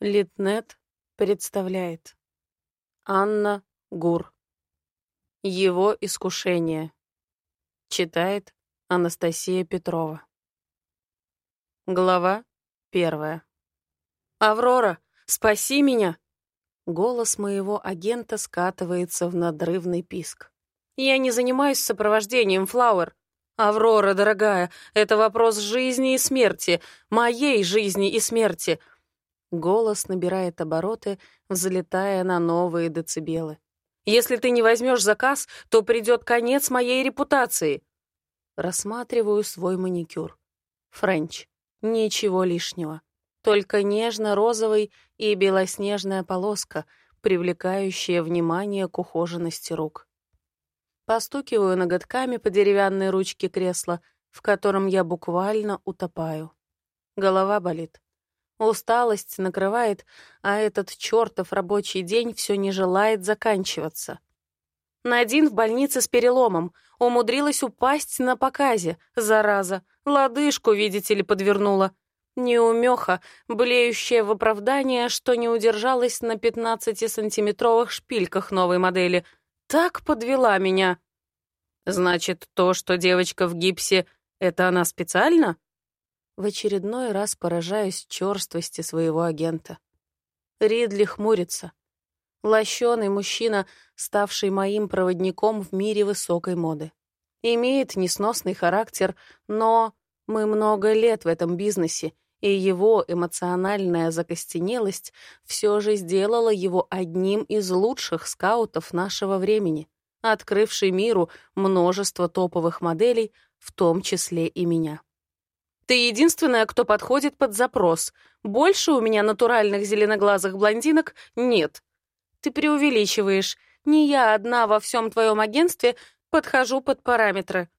Литнет представляет. Анна Гур. Его искушение. Читает Анастасия Петрова. Глава первая. «Аврора, спаси меня!» Голос моего агента скатывается в надрывный писк. «Я не занимаюсь сопровождением, Флауэр. Аврора, дорогая, это вопрос жизни и смерти, моей жизни и смерти. Голос набирает обороты, взлетая на новые децибелы. «Если ты не возьмешь заказ, то придет конец моей репутации!» Рассматриваю свой маникюр. Френч. Ничего лишнего. Только нежно-розовый и белоснежная полоска, привлекающая внимание к ухоженности рук. Постукиваю ноготками по деревянной ручке кресла, в котором я буквально утопаю. Голова болит. Усталость накрывает, а этот чертов рабочий день все не желает заканчиваться. Надин в больнице с переломом. Умудрилась упасть на показе, зараза. Лодыжку, видите ли, подвернула. Неумеха, блеющая в оправдание, что не удержалась на 15-сантиметровых шпильках новой модели. Так подвела меня. Значит, то, что девочка в гипсе, это она специально? В очередной раз поражаюсь черствости своего агента. Ридли хмурится. Лощеный мужчина, ставший моим проводником в мире высокой моды. Имеет несносный характер, но мы много лет в этом бизнесе, и его эмоциональная закостенелость все же сделала его одним из лучших скаутов нашего времени, открывший миру множество топовых моделей, в том числе и меня. Ты единственная, кто подходит под запрос. Больше у меня натуральных зеленоглазых блондинок нет. Ты преувеличиваешь. Не я одна во всем твоем агентстве подхожу под параметры.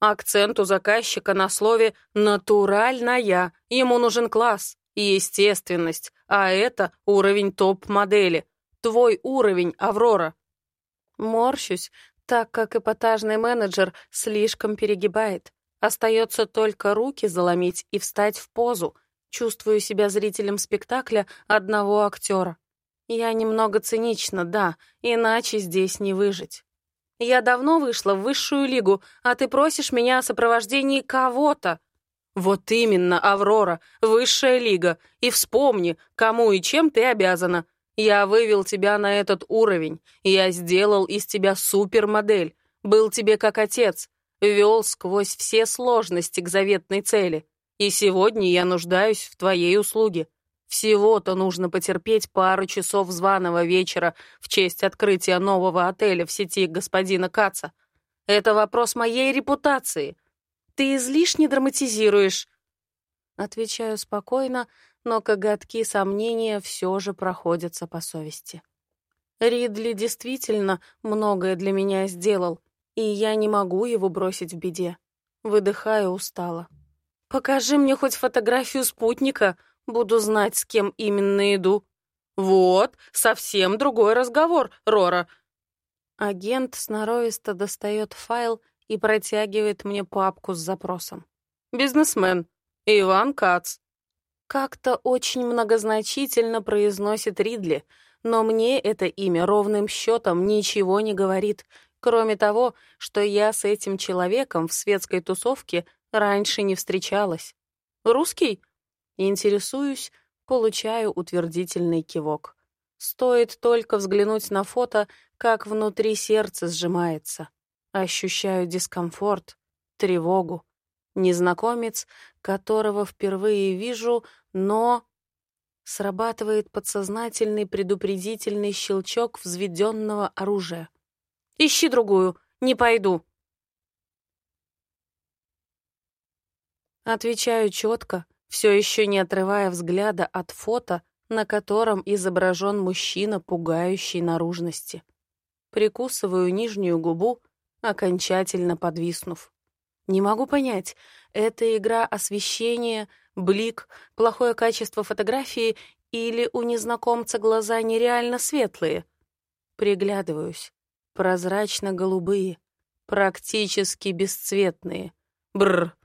Акцент у заказчика на слове «натуральная». Ему нужен класс и естественность, а это уровень топ-модели. Твой уровень, Аврора. Морщусь, так как эпатажный менеджер слишком перегибает. Остается только руки заломить и встать в позу. Чувствую себя зрителем спектакля одного актера. Я немного цинична, да, иначе здесь не выжить. Я давно вышла в высшую лигу, а ты просишь меня о сопровождении кого-то. Вот именно, Аврора, высшая лига. И вспомни, кому и чем ты обязана. Я вывел тебя на этот уровень. Я сделал из тебя супермодель. Был тебе как отец вел сквозь все сложности к заветной цели. И сегодня я нуждаюсь в твоей услуге. Всего-то нужно потерпеть пару часов званого вечера в честь открытия нового отеля в сети господина Каца. Это вопрос моей репутации. Ты излишне драматизируешь. Отвечаю спокойно, но коготки сомнения все же проходятся по совести. Ридли действительно многое для меня сделал, и я не могу его бросить в беде. Выдыхаю устало. «Покажи мне хоть фотографию спутника, буду знать, с кем именно иду». «Вот, совсем другой разговор, Рора». Агент сноровисто достает файл и протягивает мне папку с запросом. «Бизнесмен. Иван Кац». Как-то очень многозначительно произносит Ридли, но мне это имя ровным счетом ничего не говорит, Кроме того, что я с этим человеком в светской тусовке раньше не встречалась. Русский? Интересуюсь, получаю утвердительный кивок. Стоит только взглянуть на фото, как внутри сердце сжимается. Ощущаю дискомфорт, тревогу. Незнакомец, которого впервые вижу, но... Срабатывает подсознательный предупредительный щелчок взведенного оружия. Ищи другую. Не пойду. Отвечаю четко, все еще не отрывая взгляда от фото, на котором изображен мужчина пугающей наружности. Прикусываю нижнюю губу, окончательно подвиснув. Не могу понять, это игра освещения, блик, плохое качество фотографии или у незнакомца глаза нереально светлые. Приглядываюсь прозрачно-голубые, практически бесцветные. Бррр,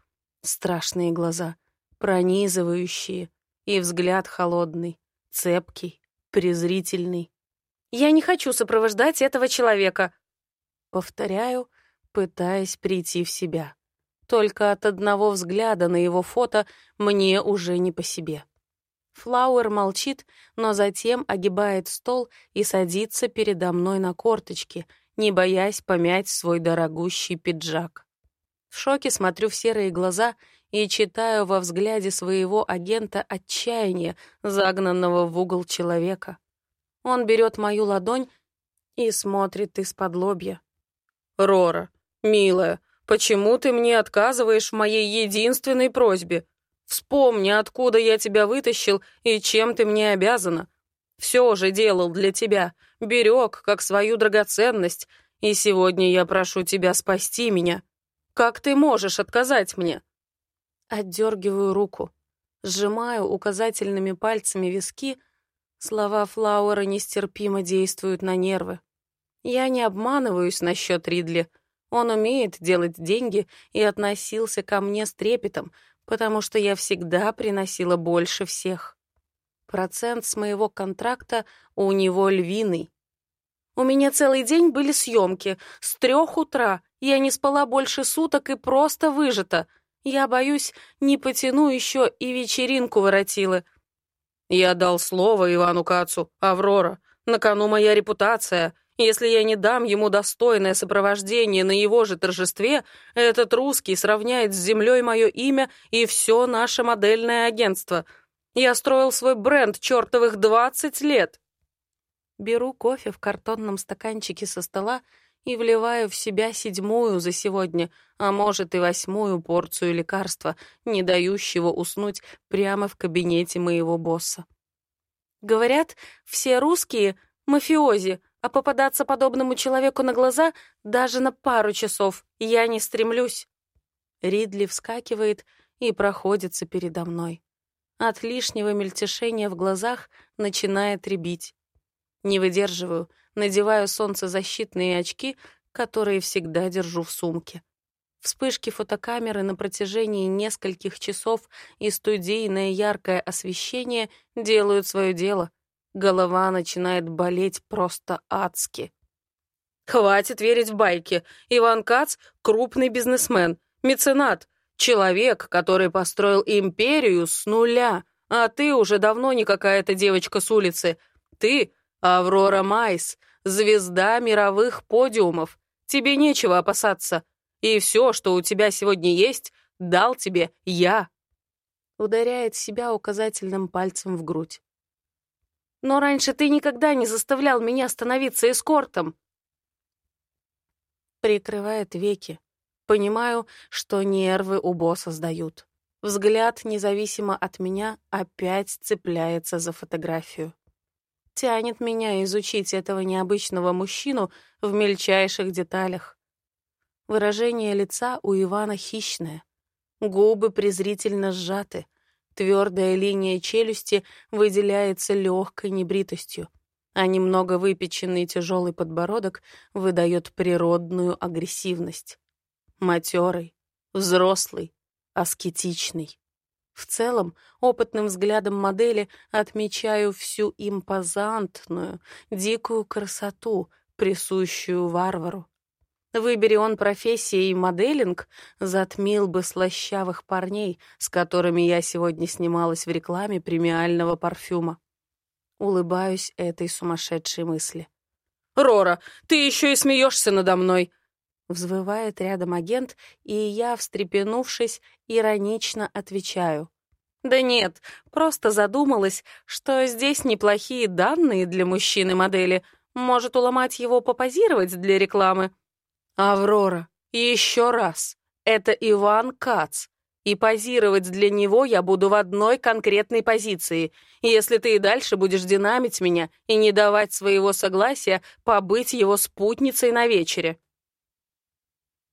страшные глаза, пронизывающие, и взгляд холодный, цепкий, презрительный. «Я не хочу сопровождать этого человека», — повторяю, пытаясь прийти в себя. Только от одного взгляда на его фото мне уже не по себе. Флауэр молчит, но затем огибает стол и садится передо мной на корточки, не боясь помять свой дорогущий пиджак. В шоке смотрю в серые глаза и читаю во взгляде своего агента отчаяние, загнанного в угол человека. Он берет мою ладонь и смотрит из-под лобья. «Рора, милая, почему ты мне отказываешь в моей единственной просьбе? Вспомни, откуда я тебя вытащил и чем ты мне обязана. Все же делал для тебя, берег как свою драгоценность, и сегодня я прошу тебя спасти меня. Как ты можешь отказать мне?» Отдергиваю руку, сжимаю указательными пальцами виски, слова Флауэра нестерпимо действуют на нервы. Я не обманываюсь насчет Ридли. Он умеет делать деньги и относился ко мне с трепетом, потому что я всегда приносила больше всех. Процент с моего контракта у него львиный. У меня целый день были съемки, с трех утра, я не спала больше суток и просто выжата. Я боюсь, не потяну еще и вечеринку воротила. Я дал слово Ивану Кацу, Аврора. На кону моя репутация. Если я не дам ему достойное сопровождение на его же торжестве, этот русский сравняет с землей мое имя и все наше модельное агентство. Я строил свой бренд чертовых двадцать лет. Беру кофе в картонном стаканчике со стола и вливаю в себя седьмую за сегодня, а может и восьмую порцию лекарства, не дающего уснуть прямо в кабинете моего босса. Говорят, все русские — мафиози, а попадаться подобному человеку на глаза даже на пару часов я не стремлюсь. Ридли вскакивает и проходится передо мной. От лишнего мельтешения в глазах начинает рябить. Не выдерживаю, надеваю солнцезащитные очки, которые всегда держу в сумке. Вспышки фотокамеры на протяжении нескольких часов и студийное яркое освещение делают свое дело. Голова начинает болеть просто адски. Хватит верить в байки. Иван Кац — крупный бизнесмен, меценат, человек, который построил империю с нуля. А ты уже давно не какая-то девочка с улицы. Ты — Аврора Майс, звезда мировых подиумов. Тебе нечего опасаться. И все, что у тебя сегодня есть, дал тебе я. Ударяет себя указательным пальцем в грудь. Но раньше ты никогда не заставлял меня становиться эскортом. Прикрывает веки. Понимаю, что нервы у босса сдают. Взгляд, независимо от меня, опять цепляется за фотографию тянет меня изучить этого необычного мужчину в мельчайших деталях. Выражение лица у Ивана хищное. Губы презрительно сжаты. Твердая линия челюсти выделяется легкой небритостью, а немного выпеченный тяжелый подбородок выдает природную агрессивность. Матерый, взрослый, аскетичный. В целом, опытным взглядом модели отмечаю всю импозантную, дикую красоту, присущую варвару. Выбери он профессией моделинг, затмил бы слащавых парней, с которыми я сегодня снималась в рекламе премиального парфюма. Улыбаюсь этой сумасшедшей мысли. «Рора, ты еще и смеешься надо мной!» Взвывает рядом агент, и я, встрепенувшись, иронично отвечаю. «Да нет, просто задумалась, что здесь неплохие данные для мужчины-модели. Может, уломать его попозировать для рекламы?» «Аврора, еще раз. Это Иван Кац. И позировать для него я буду в одной конкретной позиции. Если ты и дальше будешь динамить меня и не давать своего согласия побыть его спутницей на вечере».